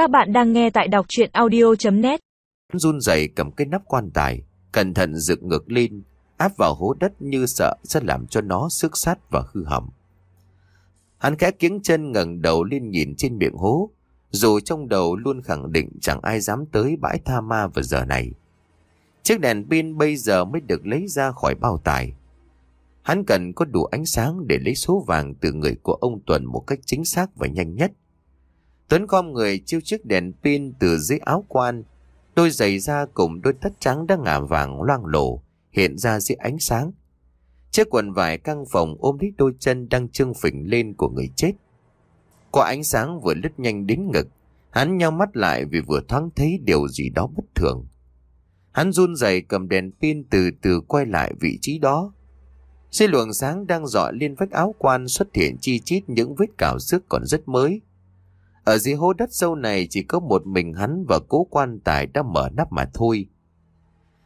Các bạn đang nghe tại đọc chuyện audio.net run rẩy cầm cái nắp quan tài, cẩn thận dựng ngược lên, áp vào hố đất như sợ sẽ làm cho nó xước sát và hư hỏng. Hắn khẽ kiếng chân ngẩng đầu lên nhìn trên miệng hố, dù trong đầu luôn khẳng định chẳng ai dám tới bãi tha ma vào giờ này. Chiếc đèn pin bây giờ mới được lấy ra khỏi bao tài. Hắn cần có đủ ánh sáng để lấy số vàng từ người của ông Tuần một cách chính xác và nhanh nhất. Tuấn khom người chiêu chiếc đèn pin từ dưới áo quan. Đôi giày da cùng đôi tất trắng đang ngả vàng loang lổ, hiện ra dưới ánh sáng. Chiếc quần vải căng phòng ôm lấy đôi chân đang trưng phình lên của người chết. Qua ánh sáng vừa lướt nhanh đến ngực, hắn nhau mắt lại vì vừa thoáng thấy điều gì đó bất thường. Hắn run rẩy cầm đèn pin từ từ quay lại vị trí đó. Dưới luồng sáng đang dọi lên vách áo quan xuất hiện chi chít những vết cào xước còn rất mới. Ở dưới hố đất sâu này chỉ có một mình hắn và cố quan tài đã mở nắp mà thôi.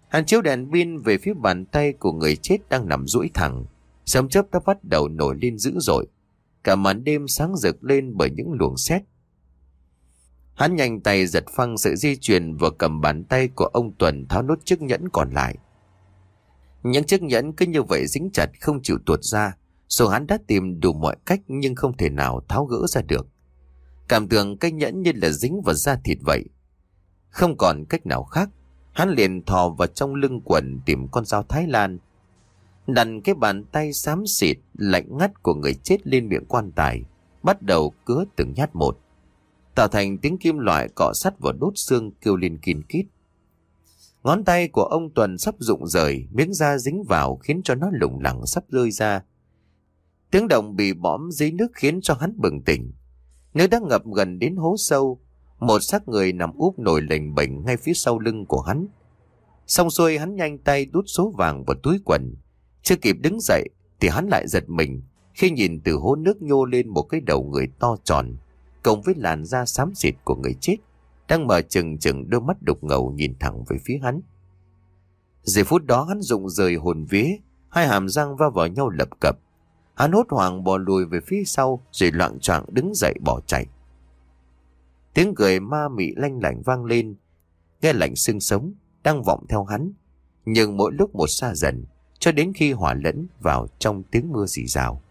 Hắn chiếu đèn pin về phía bàn tay của người chết đang nằm duỗi thẳng. Sấm chớp đã bắt đầu nổi lên dữ dội. Cả màn đêm sáng rực lên bởi những luồng sét. Hắn nhanh tay giật phăng sự di chuyển và cầm bàn tay của ông Tuần tháo nốt chiếc nhẫn còn lại. Những chiếc nhẫn cứ như vậy dính chặt không chịu tuột ra. Dù hắn đã tìm đủ mọi cách nhưng không thể nào tháo gỡ ra được. Cảm tưởng cái nhẫn như là dính vào da thịt vậy. Không còn cách nào khác. Hắn liền thò vào trong lưng quần tìm con dao Thái Lan. Đặt cái bàn tay xám xịt, lạnh ngắt của người chết lên miệng quan tài. Bắt đầu cứa từng nhát một. Tạo thành tiếng kim loại cọ sắt vào đốt xương kêu lên kín kít. Ngón tay của ông Tuần sắp rụng rời, miếng da dính vào khiến cho nó lủng lẳng sắp rơi ra. Tiếng động bị bõm dưới nước khiến cho hắn bừng tỉnh. Nếu đã ngập gần đến hố sâu, một xác người nằm úp nổi lềnh bệnh ngay phía sau lưng của hắn. Xong xuôi hắn nhanh tay đút số vàng vào túi quần. Chưa kịp đứng dậy thì hắn lại giật mình khi nhìn từ hố nước nhô lên một cái đầu người to tròn cộng với làn da xám xịt của người chết đang mở chừng chừng đôi mắt đục ngầu nhìn thẳng về phía hắn. Giây phút đó hắn rụng rời hồn vía, hai hàm răng va vào nhau lập cập. Hắn hốt hoảng bò lùi về phía sau rồi loạn choạng đứng dậy bỏ chạy. Tiếng cười ma mị lanh lảnh vang lên, nghe lạnh xương sống, đang vọng theo hắn. Nhưng mỗi lúc một xa dần, cho đến khi hỏa lẫn vào trong tiếng mưa rỉ rào.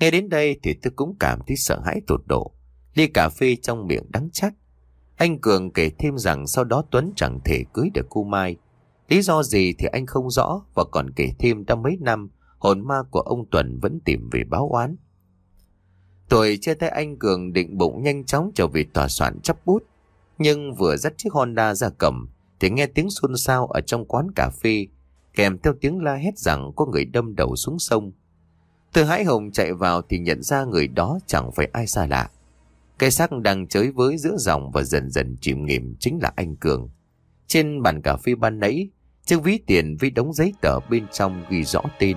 Nghe đến đây thì tôi cũng cảm thấy sợ hãi tột độ. Ly cà phê trong miệng đắng chát. Anh Cường kể thêm rằng sau đó Tuấn chẳng thể cưới được cô Mai. Lý do gì thì anh không rõ và còn kể thêm đã mấy năm hồn ma của ông tuần vẫn tìm về báo oán. Tôi chia tay anh Cường định bụng nhanh chóng trở về tòa soạn chấp bút. Nhưng vừa dắt chiếc Honda ra cầm thì nghe tiếng xôn xao ở trong quán cà phê kèm theo tiếng la hét rằng có người đâm đầu xuống sông. Từ hãi hùng chạy vào thì nhận ra người đó chẳng phải ai xa lạ. Cái xác đang chới với giữa dòng và dần dần chìm nghiệm chính là anh Cường. Trên bàn cà phê ban nãy, chiếc ví tiền với đống giấy tờ bên trong ghi rõ tên